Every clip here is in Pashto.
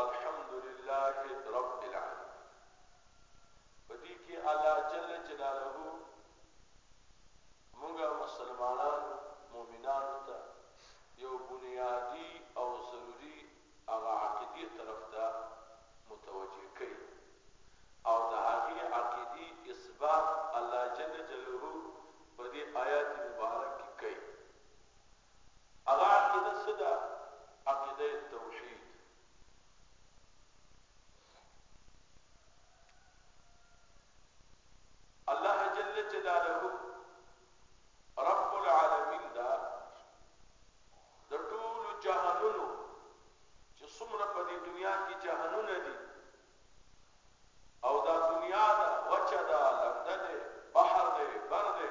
الحمدلله رب العالمين په دې کې الله جل جلاله موږ مسلمانان مؤمنان ته یو بنیادی او ضروری هغه عقیدی طرف ته متوجه کوي او د هغه عقیدی اثبات الله جل جلاله په دې آیات مبارک کې کوي هغه عقیده څه ده؟ عقیده توحید. الله جل جلاله رب العالمین دا د ټولو جهانونو چې څومره په دې دنیا کې جهانونه دي او دا دنیا ده وچه ده لنده ده بحر ده بر ده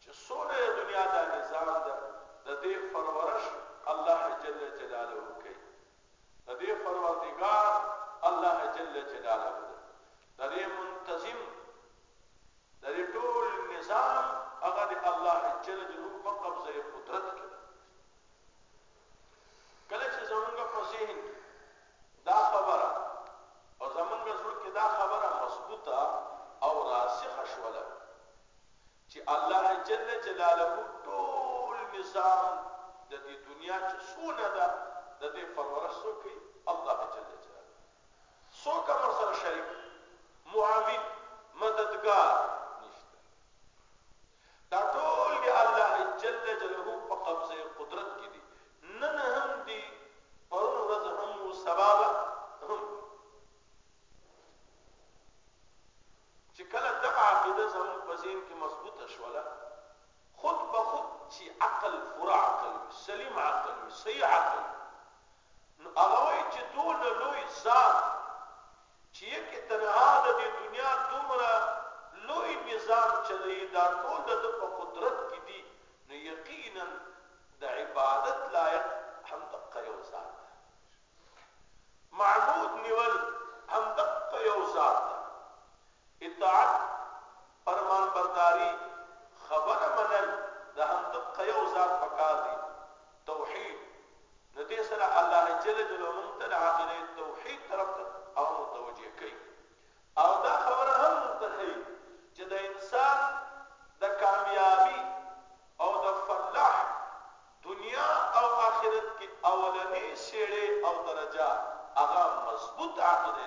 چې څونه د دنیا دا نظام ده د دې پرورش الله جل جلاله کوي د دې پروردگار الله جل جلاله ده د دې منتظم د دې ټول نظام هغه د الله جل جلاله په قبضه قدرت کې کله چې زمونږ په ذهن کې دا خبره او زمونږ زړه کې دا خبره مضبوطه او راسخه شوله چې الله جل جلاله ټول نظام د دې دنیا چې څونه ده د دې پرورش څوک الله جل جلاله څوک هم سره شریک معاون مددگار نشته دا ټول د الله جل جله په قبضه قدرت کې دي، نن هم دي، پرون ورځ هم وو، سبا به هم وي. چې کله دغه عقیده زموږ په ذهن کې مضبوطه شوله، خود به خود چې عقل پوره عقل وي، سلیم عقل وي، صحیح عقل وي، نو هغه وایي چې دونه لوی ذات چی یکی تنها د دی دنیا دومره لوی نظام چلوی دا ټول د ده په قدرت کی دی نو یقینا د عبادت لایق هم دقه یو ذات ده معبود نیول هم دقه یو ذات ده اطاعت فرمانبرداری خبره منل د همدق که یو ذات پکار دی توحید نو دې سره الله جل جلاله مونږ ته د عقیده توحید طرف ته هغه متوجه کوي او دا خبره هم مونږ ته ښیي چې د انسان د کامیابی او د فلاح دنیا او آخرت کې اولنې سیړې او درجه هغه مضبوط عقیده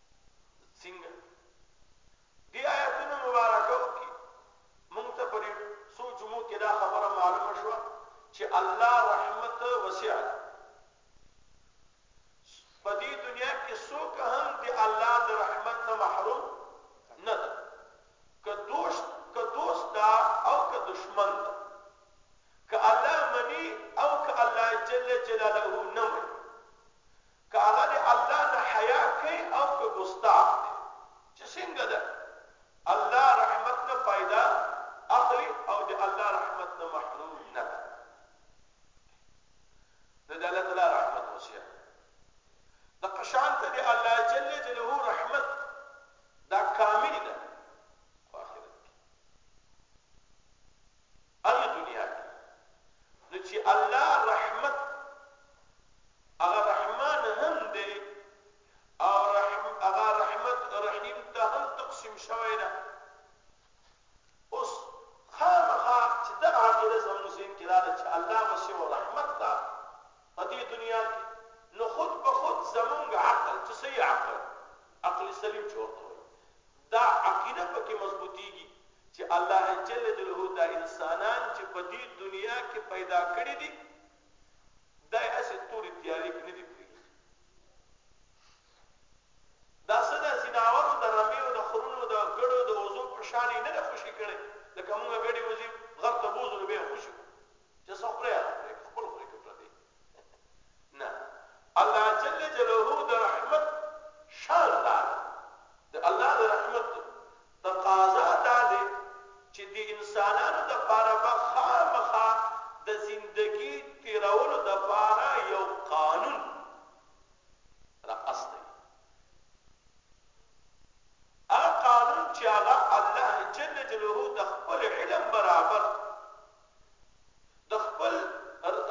څنګه دې آیتونو مبارکو کې مونږ ته په څو جمعو کې دا خبره معلومه شوه چې الله رحمت وسع ده په دې دنیا کې څوک هم د الله د رحمت نه محروم نه ده که دوست که دوست ده او که دشمن ده که الله مني او که الله جل جلاله نه مني که هغه د الله نه حیا کوي او که ګستاخ دی چې څنګه ده الله رحمت نه فایده اخلي او د الله رحمت نه محروم نه ده نه د الله تعالی رحمت وسیع د قشان ته د الله جل جلاله رحمت دا کامل ده هغې دنیا کې نو چې الله رحمت هغه رحمان هم دی او رحم هغه رحمت رحیم ته هم تقسیم شوی ده اوس خامخا چې دغه عقیده زموږ ذهن کې راغله چې الله وسیع رحمت ده په دې دنیا کې نو خود به خود زمونږ عقل چې صحیح عقل عقل سلیم چې ورته دا عقیده په کې مضبوطیږي چې الله جل جلاله دا انسانان چې په دې دنیا کې پیدا کړي دي دا یې هسې تورې تیارې کې نه دي پرېښي دا څه د ځناورو د رمیو د خرونو د ګړو د وزو په شان یې نه ده خوشي کړی لکه موږ ګډې وزې غر ته بوځو نو بیا یې خوشي کړو چې څه خورې هغه پرېږده خپل خورې کړه پردی نه الله جل جلاله د رحمت شان دا ده د الله د رحمت تقاضا دا ده چې د انسانانو د پاره به خامخا د زندگی تیرولو د پاره یو قانون را اصلي هغه قانون چې هغه الله جل جلاله د خپل علم برابر د خپل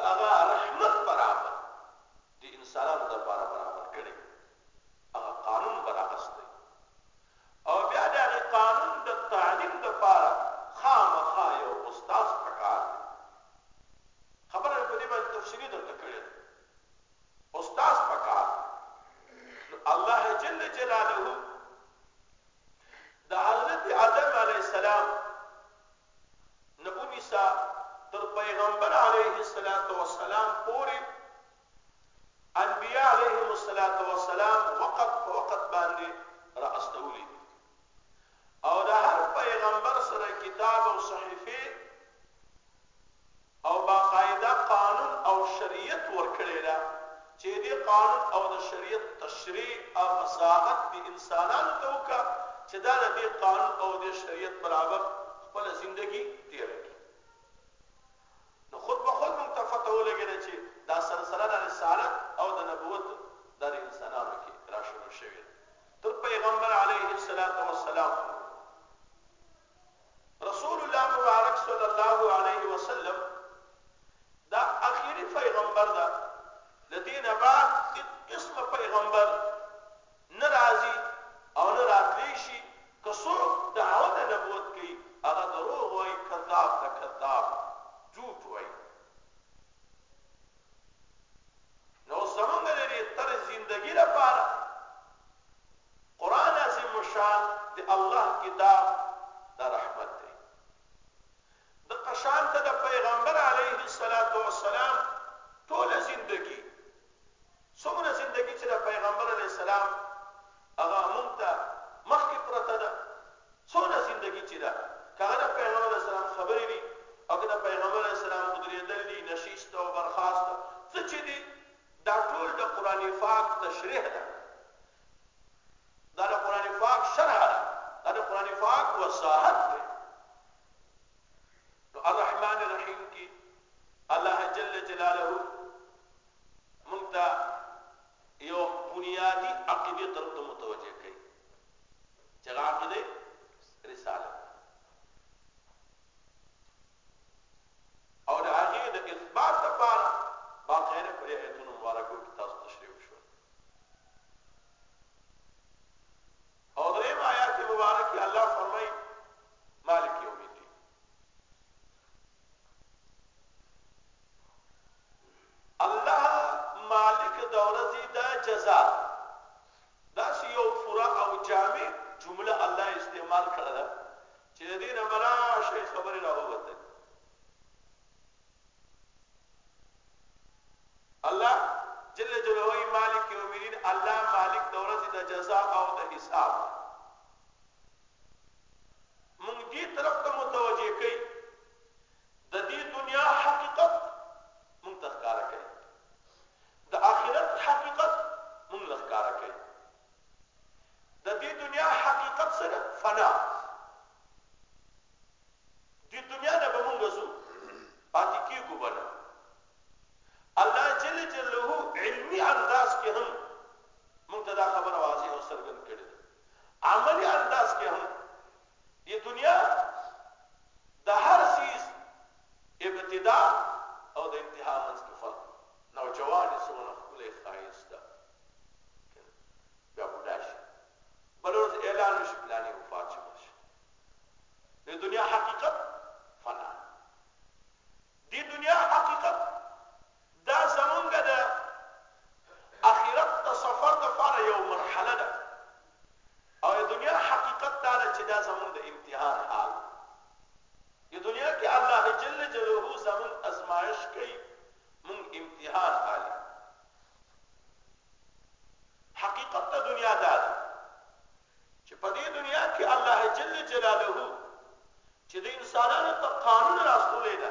هغه رحمت برابر د انسانانو د پاره برابر کړي هغه قانون براغسته او بیا د هغه قانون د تعلیم د پاره خامخا یو استاد پکار دی خبره په دې باندې تفصیلی درته کړې ده استاد پکار الله جل جلاله د حضرت آدم علی السلام نه ونیسه تر پیغمبر علیه السلام پورې انبیاء علیهم السلام وقت په وقت باندې را استولي او د هر پیغمبر سره کتاب او صحیفه او باقاعده قانون او شريعت ورکړی ده چي دي قانون او د شريعت تشريع او مساغت دي انسانانو ته وکړه چي دا د دي قانون او دي شريعت برابر خپله زندګي تيره کړي نو خود به خود موږ ته پته ولګېده چي دا سلسله د رسالت او د نبوت دا د انسانانو کي را شروع شوې تر پیغمبر علیه السلام رسول الله مبارک صلی الله علیه وسلم دا اخیری پیغمبر ده د دې نه بعد هیڅ قسم پیغمبر نه راځي او نه راتلی شي که څوک دعوه د نبوت کوي هغه دروغ وایي کذاب ده کذاب جوټ وایي نو زمونږ د دې تر زندگی لپاره قرآن عظیم الشان د الله کتاب دا رحمت دی دقه شان ته د پیغمبر علیه الصلاۃ والسلام ټول زندگی څومره زندگی چې د پیغمبر علیه السلام هغه مونږ ته مخکې پرته ده څونه زندگی چې ده کله د پیغمبر علیه السلام خبرې دي او کله پیغمبر علیه السلام مدریدل دي نشیست او برخاست څه چې دي دا ټول د قران فاک تشريح ده دا د قران فاک شرح ده دا د قران فاک وضاحت ده نو الرحمن الرحیم کی الله جل جلاله مونږ ته یو بنیادی عقیده طرف ته متوجه کړي چې عقیده رساله او د هغې د اثبات لپاره باقاعده په دې آیتونو مبارکو کې تاسو تشریح وشول او دریم آیات مبارک کې الله فرمایي مالک یوم الدین الله مالک د ورځی د جزا داسی یو پوره او جامع جمله الله استعمال کړه ده چی د دی نه بلا شی خبری را ووتلی الله جل جلاله مالک یوم الدین الله مالک د ورځی د جزا او د حساب مونږ دې طرف ته متوجه کړي ددې دنیا حقیقت مونږ ته ښکاره کوي د آخرت حقیقت مونږ له ښکاره کوي د دې دنیا حقیقت سره فنا دې دنیا نه به مونږ زو پاتې کیږو بنه الله جل جلاله علمی انداز کې هم مونږ ته دا خبره واضح او څرګند کړې عملی انداز کې هم دې دنیا د هر څیز ابتدا او د انتها منځ کې فرق نو جوان سونه خپل خایسته بیا بوډا شي بل ورځ اعلان وشي پلانې وفات شي د دنیا حقیقت فنا دې دنیا حقیقت دا زمونږ د اخرت د سفر لپاره یوه مرحله ده او د دنیا حقیقت دا ده چې دا زمونږ د امتحان حال دی. د دنیا کې الله جل جلاله زمونږ ازمایش کوي، مونږ امتحان حالي. حقیقت د دنیا دا ده چې په دې دنیا کې الله جل جلاله چې د انسانانو ته قانون راستولې ده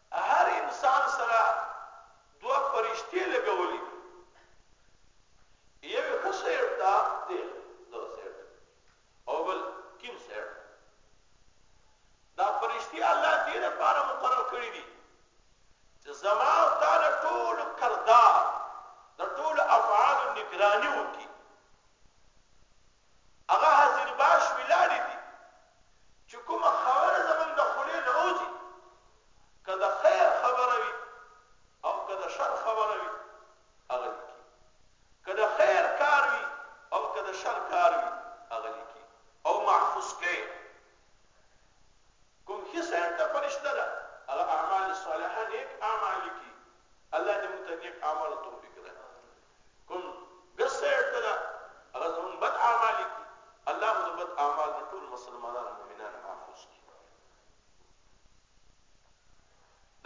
هر انسان سره دوه فرشتې لګولي دي یو ښه سیټ دا دی دا سیټ او بل کیم سیټ دا فرشتي الله دې لپاره مقرر کړی دي چې زما او تعالی ټول کردار د ټول افعال نگرانی وکړي هغه حاضر باش ولاړې دي چې کومه خبره زمونږ د خولې نه وځي که د خیر خبره وي او که د شر خبره وي هغه لیکي که د خیر کار وي او که د شر کار وي هغه لیکي او محفوظ کوي کوم ښه سړی ته فرشته ده هغه اعمال صالحه نیک اعمال لیکي الله دې موږ ته نیک اعمال توفیق راکړي کوم ګس سيټ ته ده هغه زموږ بد اعمال دي الله مو د بد اعمال نه ټول مسلمانان مؤمنان محفوظ کړي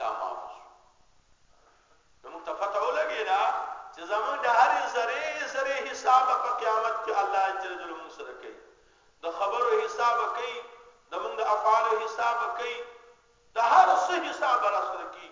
دا محفوظ نو موږ ته پته ولګي دا چې زموږ د هر ذره ذره حساب په قیامت کې الله جل جلاله موږ سره کوي د خبرو حساب کوي د موږ د افعال حساب کوي د هر څه حساب را سره کوي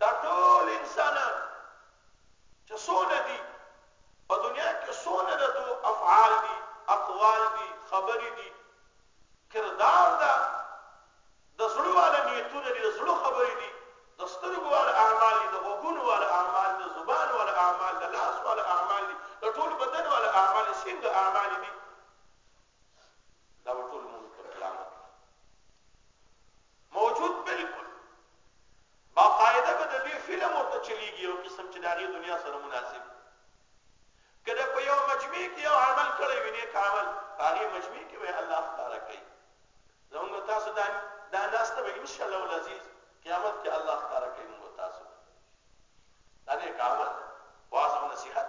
دا ټول انسانان چې څونه دي په دنیا کې څونه د دوه افعال دي اقوال دي خبرې دي کردار ده د زړه والا نیتونه دي د زړه خبرې دي د سترګو والا اعمال دي د غوګونو والا اعمال د زبان والا اعمال د لاس والا اعمال دي د ټول بدن والا اعمال څنګه اعمال دي دا به ټول منکر کلامات دي موجود بالکل باقاعده به د دوی فلم ورته چلیږي یو قسم چې د هغې دنیا سره مناسب که د په یو مجمع کې یو عمل کړی وي نیک عمل په هغې مجمع کې به یې الله ښکاره کوي زمونږ تاسو دا دا ناسته به انشاءالله العزیز قیامت کې الله ښکاره کوي مونږ تاسو دا نیک عمل واعظ او نصیحت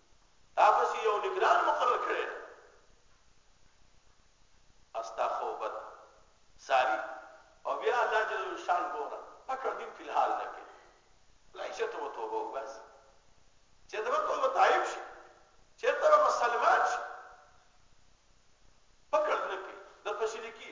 تاسو یو نگران مقرر کړی دی استا خوبت ساری او بیا الله جل شان ګوره پکړ دین په حال نه کې لایشه ته توبه وباس چې دا توبه تایب شي چې دا مسلمان شي پکړ دین کې د تشریکی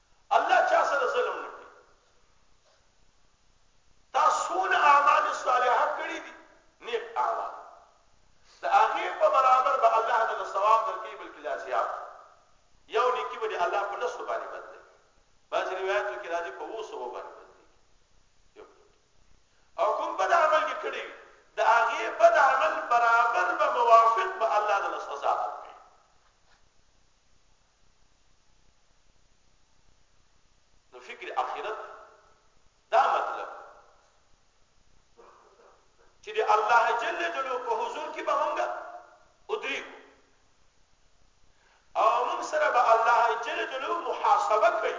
الله چا سره ظلم نه کوي تا سونه اعمال صالحه کړی دي نیک اعمال د هغه په برابر به الله د ثواب درکې بلکې لا زیات یو نیکی به الله په لسو باندې بدلي بعض روایتو کې راځي په وسو باندې بدلي او کوم بد عمل کې کړی د هغه بد عمل برابر به موافق به الله د سزا ورکړي نو فکر اخرت دا مطلب چې د الله جل جلاله په حضور کې به موږ ودرېږو او موږ سره به الله جل جلاله محاسبه کوي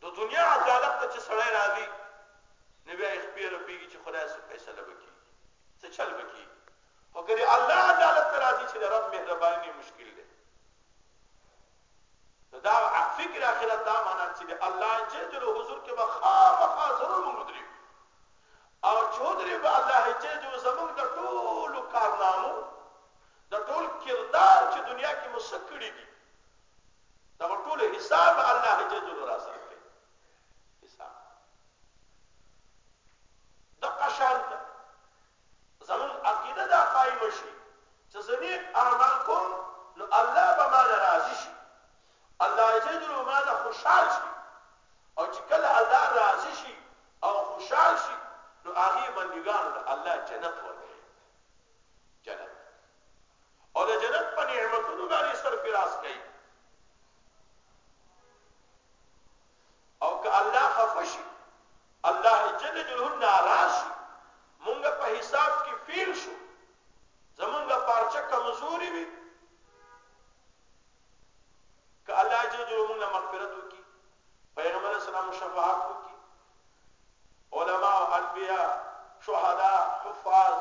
د دنیا عدالت ته چې سړی راځي نو بیا یې خپې رپېږي چې خدای څه فیصله وکړي څه چل وکړي خو که د الله عدالت ته راځي چې د رب مهرباني نه مشکل دی نو دا فکر اخرت دا معنا چې د الله جل جلاله حضور کې به خامخا ضرور موږ درې او چودري به الله جل جلاله زموږ د ټولو کارنامو د ټول کردار چې دنیا کې مسکړي دي دا ټول حساب الله جل جلاله را سره کوي حساب د قشانت زموږ عقیده دا قایمه شي چې زه نیک اعمال کوم نو الله به مانه راضي شي، الله عزوجل به مانه خوشحال شي او چې کله الله راضي شي او خوشحال شي نو هغې بندګانو ته الله جنت ورکوي، جنت او د جنت په نعمتونو باندې سرفراز کوي او که الله خفه شي الله جل جلاله ناراض شي مونږ په حساب کې فیل شو زمونږ پارچه کمزوري وي که الله جل جلاله مونږ مغفرت وکړي پیغمبر اسلام شفاعت وکړي علما او انبیا شهدا حفاظ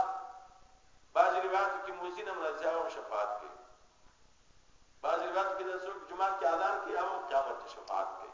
بعضی روایت کې مؤذن هم راځي او شفاعت کوي بعضی روایت کې د څوک جمعه کې اذان کوي او قیامت شفاعت کوي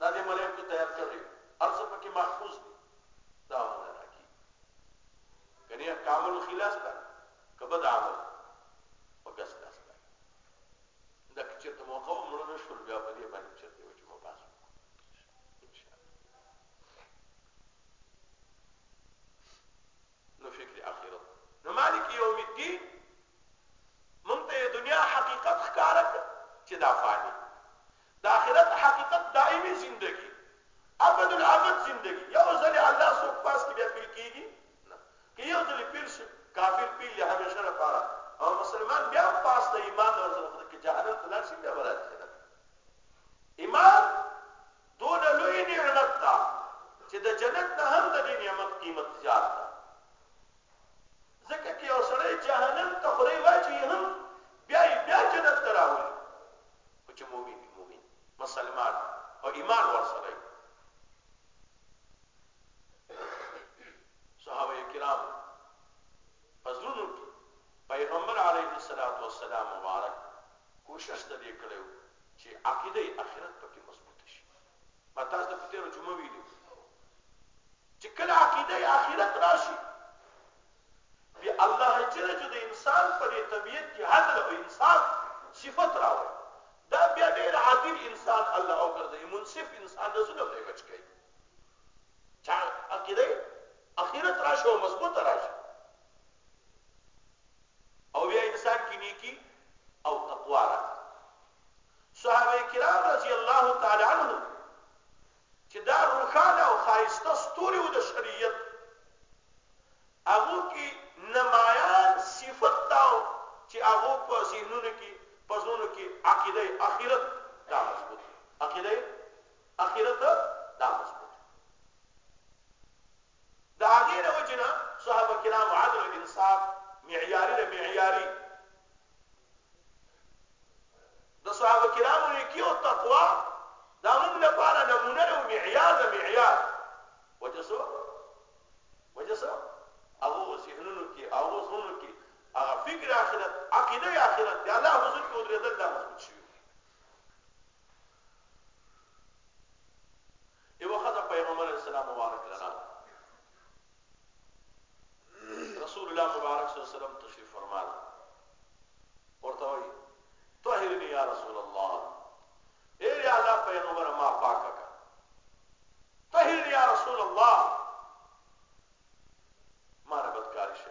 دا دې ملک کې تیار کړی هر څه پکې محفوظ دي دا هم نه راکی کني احکام خلاص ده کبه دا عمل وګس لاس ده دا چې ته موقع مړ نه شول بیا په دې باندې چې ته وچ مو پاس نو فکر اخرت نو مالک یوم الدین مونږ ته یې دنیا حقیقت ښکاره کړ چې دا فاني د آخرت حقیقت دایمي زندگی ابد الابد زندگی یو ځل الله سو پاس کې بیا پیل کیږي نه که یو ځل پیل شي کافر پیل له همیشه لپاره او مسلمان بیا پاس ته ایمان ورته کې جهنم ته لاړ شي بیا ورته ایمان دونه لوی نعمت ده چې د جنت نه هم د دې نعمت قیمت زیات ده ځکه که یو سړی جهنم ته خورې واچي هم بیا یې بیا جنت ته راولي خو چې مؤمن وي مؤمن مسلمان او ایمان ورسره وي صحابه کرام په زړونو کې پیغمبر علیه الصلوة والسلام مبارک کوشش د دې کړی و چې عقیده اخرت پکې مضبوطه شي ما تاسو ته په تېره جمعه ویلي چې کله عقیده اخرت راشي بیا الله جل جلاله د انسان په دې طبیعت کې عدل او انصاف صفت راوړي دا بیا ډېر عادل انسان الله او ګرځي منصف انسان رسول الله بچ کوي چا عقیده اخرت راشه او مضبوط راشه او بیا انسان کې نیکی او تقوا را صحابه کرام رضی الله تعالی عنهم چې دا روښانه او خایسته ستوري و د شریعت هغه کې نمایان صفت داو چې هغه په ذهنونو کې په زونو کې عقیده اخرت دا مضبوط عقیده اخرت دا مضبوط وي. د هغې له وجې نه صحابه کرام عدل او انصاف معیاري له معیاري د صحابه کرامو نیکي او تقوا دا موږ لپاره نمونه او معیار د معیار وجه څه وجه څه هغو ذهنونو کې هغو زړونو کې هغه فکر آخرت عقیده آخرت د الله حضور کې ودرېدل دا مضبوط شوي یو خدای پیغمبر اسلام مبارک لرا رسول الله مبارک صلی الله علیه وسلم تشریف فرما ده ورته وی طاهرنی یا رسول الله اے یا الله پیغمبر ما پاک کا طاهرنی یا رسول الله ما نه بدکار شي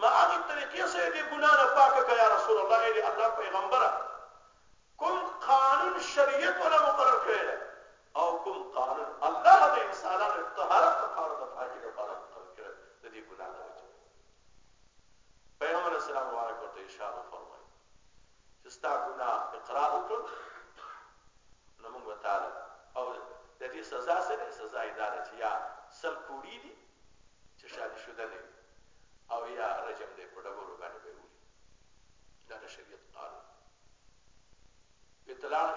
ما هغی طریقی سره دی ګناه نه پاک که یا رسول الله ای دی الله پیغمبره کوم قانون شریعت ولا مقرر کړی دی او کوم قانون الله د انسانانو طهارت لپاره د پاکی لپاره مقرر کړی د دې ګناه نه وجه پیغمبر اسلام مبارک ورته اشاره فرمایي چې ستا ګناه اقرار وکړ نو موږ تعالی او د دې سزا سره سزا اداره چې یا سل کوړي دي چې شادي شده دی او یا رجم دی په ډبرو باندې به وي دا د شریعت قانون په تلاش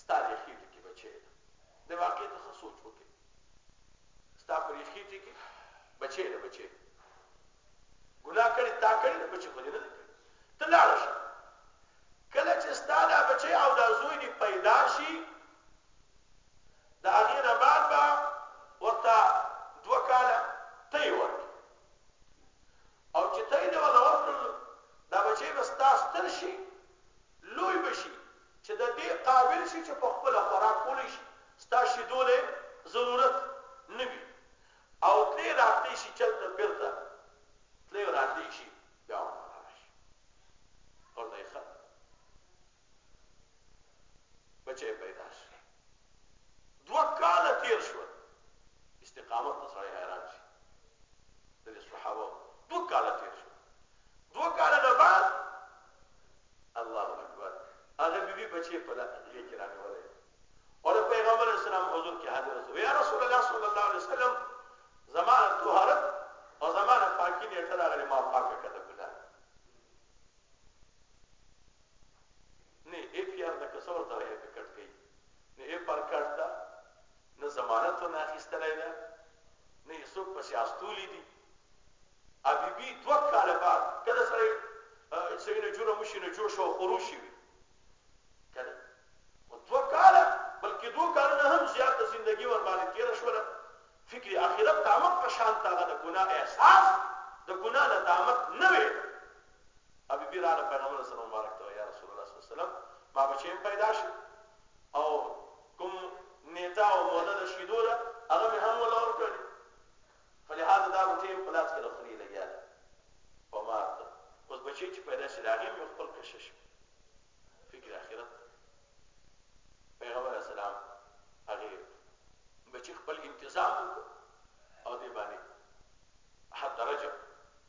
ستا د خېټې کې بچی ده د واقع ته سوچ وکړي ستا په خېټې کې بچی ده بچی ګناه کړی تا کړی نه بچی خو دې نه کړی ته لاړ شه کله چې ستا دا بچی او دا زوی دې پیدا شي د هغې نه بعد به ورته دوه کاله ته یې ورکړې او چې ته یې له وله ورکړل دا بچی به ستا ستر شي لوی به شي چې د دې قابل شي چې په خپله خوراک کولی شي ستا شیدو له ضرورت نه وي او تلې راتلې شي چلته بیرته تلې راتلې شي بیا ورته راشي ورته یې ښه بچه پیدا شي دوه کاله تیر شو استقامت ته سړی حیران شي د صحابه دوه کاله تیر شو دوه کاله نه بعد الله اکبر هغه بیبي بچي په لږه کې راغله او پیغمبر اسلام حضور کې حاضر شو یا رسول الله صلی الله علیه وسلم زمانه طهارت او زمانه پاکي نه تر هغه ما پاکه کړه نه ایف یار د کسور ته یې کټ کوي نه ایف پر کټ دا نه ضمانت نه اخیستلای دا نه یې څوک پسې استولې دي ابي بي دوه کاله بعد کله سره چې نه جوړه مشي نه جوړ شو خروشي کله او دوه کاله بلکې دوه کاله نه هم زیاته ژوندۍ ور باندې تیر شوله فکر اخرت تعمق په شان تاغه د ګناه احساس د ګناه له تعمق نه وي او بي بي راغله پیغمبر صلی الله مبارک ته یا رسول الله صلی الله علیه وسلم ما بچی پیدا شو او کوم نیټه او موده د شیدو ده هغه مې هم ولا ورکړ فلهذا دا بچی په لاس کې لخري لګیا ده او ما ته اوس بچی چې پیدا شي دا غي مې خپل کشش فکر اخرت پیغمبر اسلام هغه بچی خپل انتظام او دی باندې حتی رجب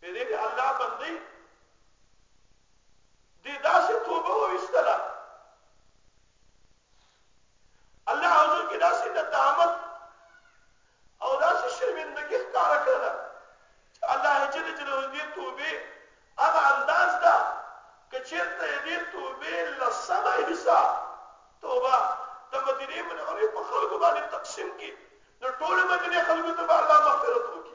دې دې الله بندي دې داسې توبه وستله الله حضور کې داسې ندامت او داسې شرمندګي ښکاره کړله چې الله جل جلاله دې توبه هغه انداز ده که چېرته دې توبه لسمه حصہ توبه د مدینې منورې په خلکو باندې تقسیم کړي د ټولو مدینې خلکو ته به الله مغفرت وکړي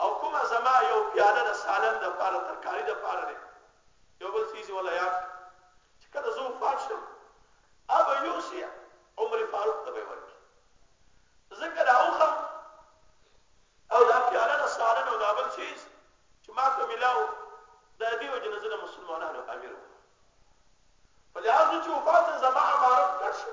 او کومه زما یو پیاله د سالن د پاره ترکاری د پاره دی یو بل څه ولا یاد چې کله زه وفات شم ابا یوسی عمر فاروق ته به ورکی ذکر اوخم او دا پیاله د سالن او دا بل څه چې ما ته ملاو د دې وجه نه زه مسلمانانو امیر وم په لحاظ چې وفات زما امارت کړ شو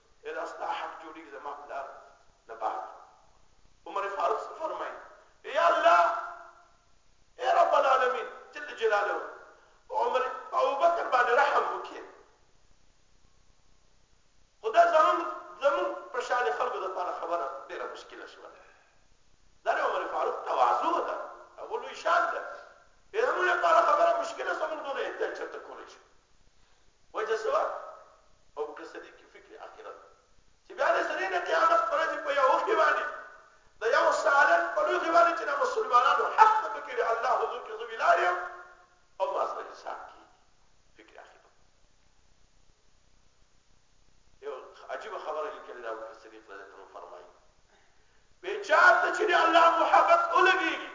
یاره ستا حق جوړیږي زما پلار نه بعد عمر فاروق څه فرمایي یا الله یا رب العالمین جل جلاله عمر ابو بکر باندې رحم وکړي خدا زمون زمون په شان خلکو د لپاره خبره ډیره مشکله شوه دا عمر فاروق تواضع ده هغه لوی شان ده زمون لپاره خبره مشکله سمون دونه احتیاج چرته کولی شي وجه سوا او که صدیق فکر آخرت چې بیا د سرې د قیامت په ورځ په یو خې باندې د یو سالن په لوخې باندې چې د مسلمانانو حق ته پکې د الله حضور کې زه ولاړ یم او ما سره حساب کېږي فکر آخرت یو عجیبه خبره لیکلې ده ابوبکر صدیق رضی الله عنه فرمایي بې چاته چې د الله محبت ولګېږي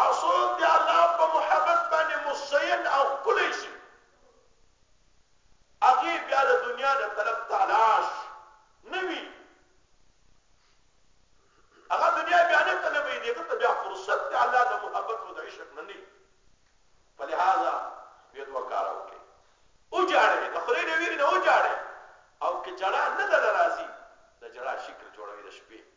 او څوک د الله په محبت باندې مزین او ښکلی شي هغه بیا د دنیا د طلب تلاش نه وي هغه دنیا بیا نه طلبوي دې ته بیا فرصت د الله د محبت او د عشق نه نه په لهذا بیا دوه کار وکړي او جاړې د خلې نه ویری نه او جاړې او که جړا نه دل راځي د جړا شکل جوړوي د شپې